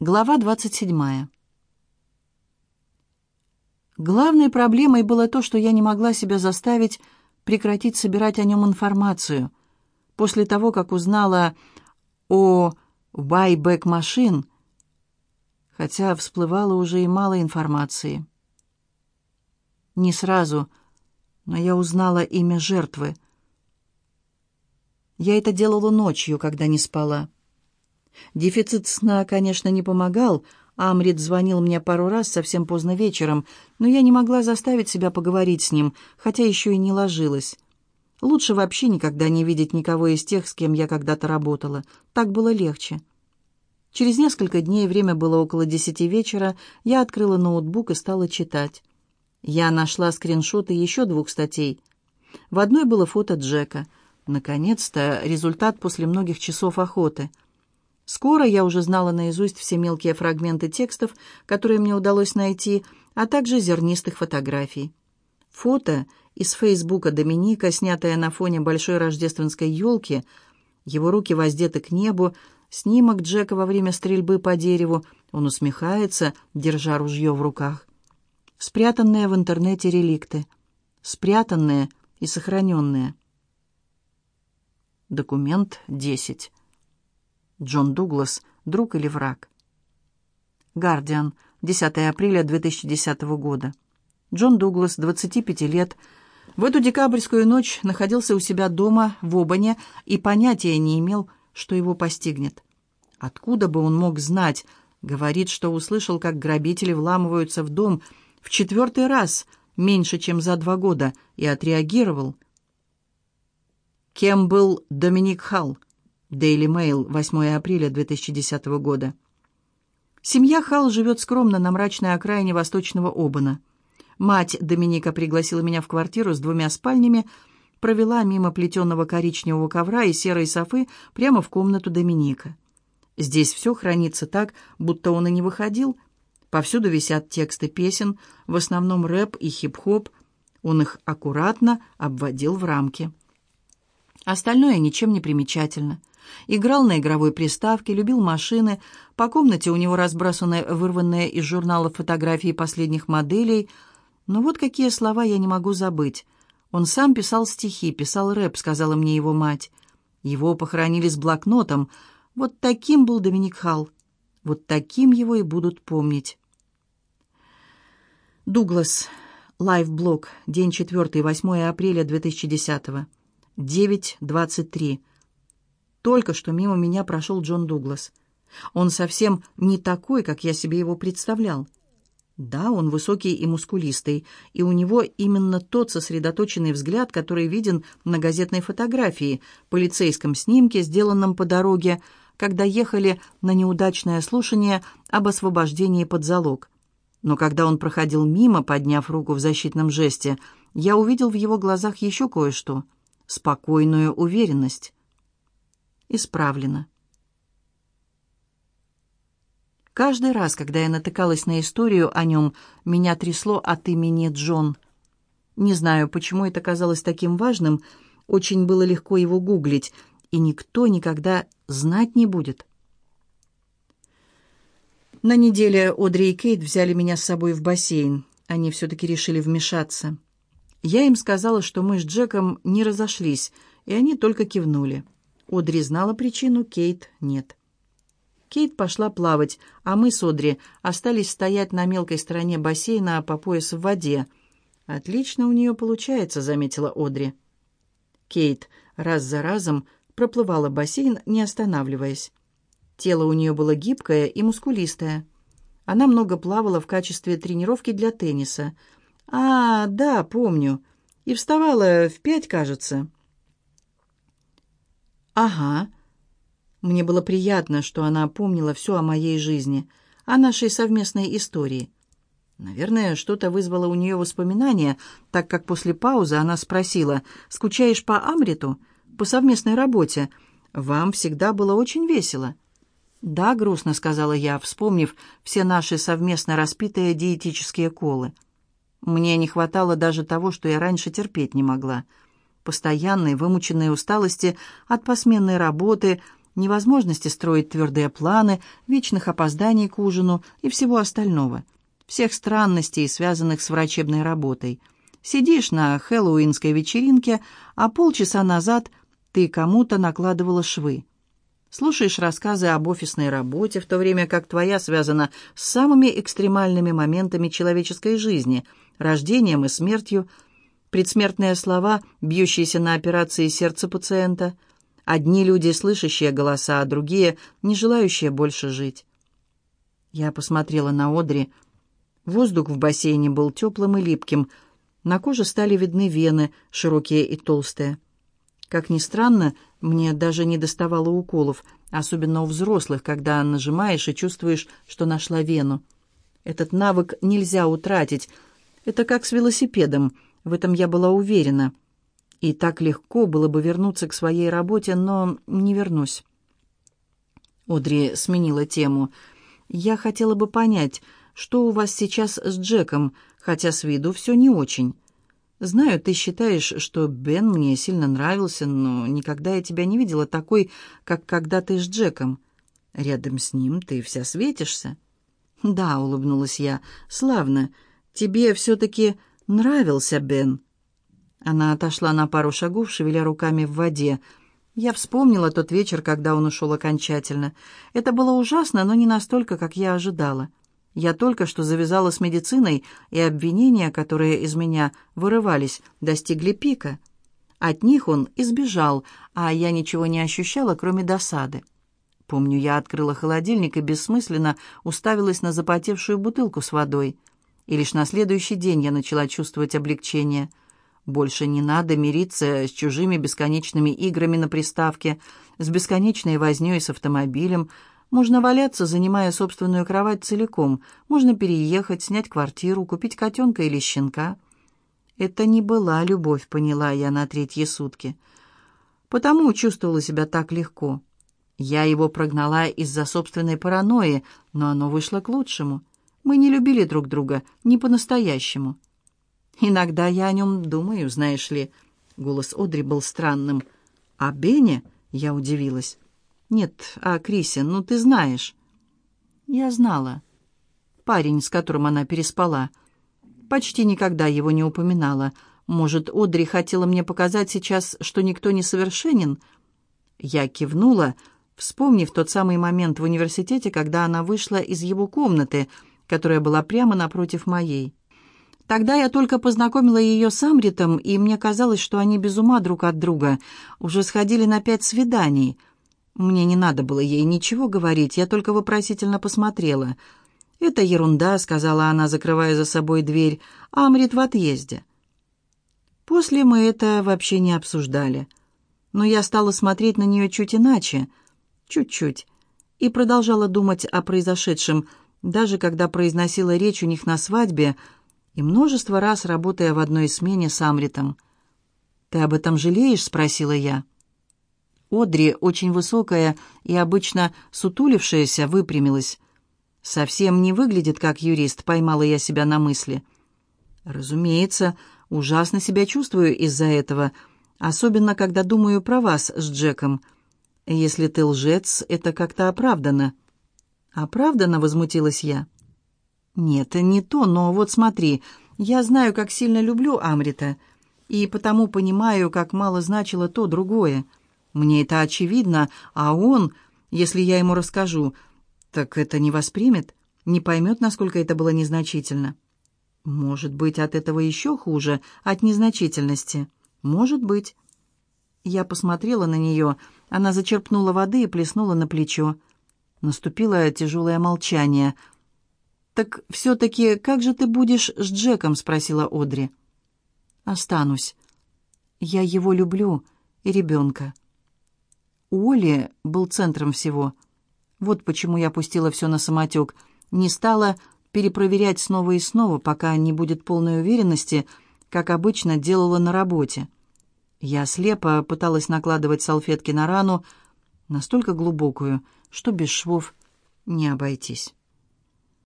Глава 27. Главной проблемой было то, что я не могла себя заставить прекратить собирать о нем информацию. После того, как узнала о «Buyback машин», хотя всплывало уже и мало информации. Не сразу, но я узнала имя жертвы. Я это делала ночью, когда не спала. Дефицит сна, конечно, не помогал. Амрит звонил мне пару раз совсем поздно вечером, но я не могла заставить себя поговорить с ним, хотя еще и не ложилась. Лучше вообще никогда не видеть никого из тех, с кем я когда-то работала. Так было легче. Через несколько дней, время было около десяти вечера, я открыла ноутбук и стала читать. Я нашла скриншоты еще двух статей. В одной было фото Джека. Наконец-то результат после многих часов охоты — Скоро я уже знала наизусть все мелкие фрагменты текстов, которые мне удалось найти, а также зернистых фотографий. Фото из Фейсбука Доминика, снятое на фоне большой рождественской елки, его руки воздеты к небу, снимок Джека во время стрельбы по дереву, он усмехается, держа ружье в руках. Спрятанные в интернете реликты. Спрятанные и сохраненные. Документ 10. Джон Дуглас, друг или враг. Гардиан, 10 апреля 2010 года. Джон Дуглас, 25 лет, в эту декабрьскую ночь находился у себя дома в Обане и понятия не имел, что его постигнет. Откуда бы он мог знать? Говорит, что услышал, как грабители вламываются в дом в четвертый раз, меньше, чем за два года, и отреагировал. Кем был Доминик Халл? Daily Mail, 8 апреля 2010 года. Семья Халл живет скромно на мрачной окраине восточного Обана. Мать Доминика пригласила меня в квартиру с двумя спальнями, провела мимо плетеного коричневого ковра и серой софы прямо в комнату Доминика. Здесь все хранится так, будто он и не выходил. Повсюду висят тексты песен, в основном рэп и хип-хоп. Он их аккуратно обводил в рамки. Остальное ничем не примечательно. Играл на игровой приставке, любил машины. По комнате у него разбросаны вырванные из журналов фотографии последних моделей. Но вот какие слова я не могу забыть. Он сам писал стихи, писал рэп, сказала мне его мать. Его похоронили с блокнотом. Вот таким был Доминик Халл. Вот таким его и будут помнить. Дуглас. Лайв-блог. День 4, 8 апреля 2010 9.23. Только что мимо меня прошел Джон Дуглас. Он совсем не такой, как я себе его представлял. Да, он высокий и мускулистый, и у него именно тот сосредоточенный взгляд, который виден на газетной фотографии, полицейском снимке, сделанном по дороге, когда ехали на неудачное слушание об освобождении под залог. Но когда он проходил мимо, подняв руку в защитном жесте, я увидел в его глазах еще кое-что — спокойную уверенность. Исправлено. Каждый раз, когда я натыкалась на историю о нем, меня трясло от имени Джон. Не знаю, почему это казалось таким важным, очень было легко его гуглить, и никто никогда знать не будет. На неделе Одри и Кейт взяли меня с собой в бассейн. Они все-таки решили вмешаться. Я им сказала, что мы с Джеком не разошлись, и они только кивнули. Одри знала причину, Кейт нет. Кейт пошла плавать, а мы с Одри остались стоять на мелкой стороне бассейна по пояс в воде. «Отлично у нее получается», — заметила Одри. Кейт раз за разом проплывала бассейн, не останавливаясь. Тело у нее было гибкое и мускулистое. Она много плавала в качестве тренировки для тенниса. «А, да, помню. И вставала в пять, кажется». «Ага». Мне было приятно, что она помнила все о моей жизни, о нашей совместной истории. Наверное, что-то вызвало у нее воспоминания, так как после паузы она спросила, «Скучаешь по Амриту? По совместной работе? Вам всегда было очень весело». «Да», — грустно сказала я, вспомнив все наши совместно распитые диетические колы. Мне не хватало даже того, что я раньше терпеть не могла — постоянной вымученной усталости от посменной работы, невозможности строить твердые планы, вечных опозданий к ужину и всего остального, всех странностей, связанных с врачебной работой. Сидишь на хэллоуинской вечеринке, а полчаса назад ты кому-то накладывала швы. Слушаешь рассказы об офисной работе, в то время как твоя связана с самыми экстремальными моментами человеческой жизни, рождением и смертью, предсмертные слова, бьющиеся на операции сердца пациента, одни люди, слышащие голоса, а другие, не желающие больше жить. Я посмотрела на Одри. Воздух в бассейне был теплым и липким. На коже стали видны вены, широкие и толстые. Как ни странно, мне даже не доставало уколов, особенно у взрослых, когда нажимаешь и чувствуешь, что нашла вену. Этот навык нельзя утратить. Это как с велосипедом, в этом я была уверена. И так легко было бы вернуться к своей работе, но не вернусь. Одри сменила тему. «Я хотела бы понять, что у вас сейчас с Джеком, хотя с виду все не очень». Знаю, ты считаешь, что Бен мне сильно нравился, но никогда я тебя не видела такой, как когда ты с Джеком. Рядом с ним ты вся светишься». «Да», — улыбнулась я, — «славно. Тебе все-таки нравился Бен». Она отошла на пару шагов, шевеля руками в воде. Я вспомнила тот вечер, когда он ушел окончательно. Это было ужасно, но не настолько, как я ожидала. Я только что завязала с медициной, и обвинения, которые из меня вырывались, достигли пика. От них он избежал, а я ничего не ощущала, кроме досады. Помню, я открыла холодильник и бессмысленно уставилась на запотевшую бутылку с водой. И лишь на следующий день я начала чувствовать облегчение. Больше не надо мириться с чужими бесконечными играми на приставке, с бесконечной вознёй с автомобилем, можно валяться, занимая собственную кровать целиком. Можно переехать, снять квартиру, купить котенка или щенка. Это не была любовь, поняла я на третьи сутки. Потому чувствовала себя так легко. Я его прогнала из-за собственной паранойи, но оно вышло к лучшему. Мы не любили друг друга, не по-настоящему. Иногда я о нем думаю, знаешь ли. Голос Одри был странным. «А Бене?» — я удивилась. «Нет, а Крисе, ну ты знаешь». Я знала. Парень, с которым она переспала. Почти никогда его не упоминала. Может, Одри хотела мне показать сейчас, что никто не совершенен? Я кивнула, вспомнив тот самый момент в университете, когда она вышла из его комнаты, которая была прямо напротив моей. Тогда я только познакомила ее с Амритом, и мне казалось, что они без ума друг от друга, уже сходили на пять свиданий — мне не надо было ей ничего говорить, я только вопросительно посмотрела. «Это ерунда», — сказала она, закрывая за собой дверь. «Амрит в отъезде». После мы это вообще не обсуждали. Но я стала смотреть на нее чуть иначе, чуть-чуть, и продолжала думать о произошедшем, даже когда произносила речь у них на свадьбе и множество раз работая в одной смене с Амритом. «Ты об этом жалеешь?» — спросила я. Одри, очень высокая и обычно сутулившаяся, выпрямилась. «Совсем не выглядит как юрист», — поймала я себя на мысли. «Разумеется, ужасно себя чувствую из-за этого, особенно когда думаю про вас с Джеком. Если ты лжец, это как-то оправдано». «Оправдано?» — возмутилась я. «Нет, не то, но вот смотри, я знаю, как сильно люблю Амрита, и потому понимаю, как мало значило то другое». Мне это очевидно, а он, если я ему расскажу, так это не воспримет, не поймет, насколько это было незначительно. Может быть, от этого еще хуже, от незначительности. Может быть. Я посмотрела на нее, она зачерпнула воды и плеснула на плечо. Наступило тяжелое молчание. «Так все-таки как же ты будешь с Джеком?» — спросила Одри. «Останусь. Я его люблю и ребенка». У Оли был центром всего. Вот почему я пустила все на самотек. Не стала перепроверять снова и снова, пока не будет полной уверенности, как обычно делала на работе. Я слепо пыталась накладывать салфетки на рану, настолько глубокую, что без швов не обойтись.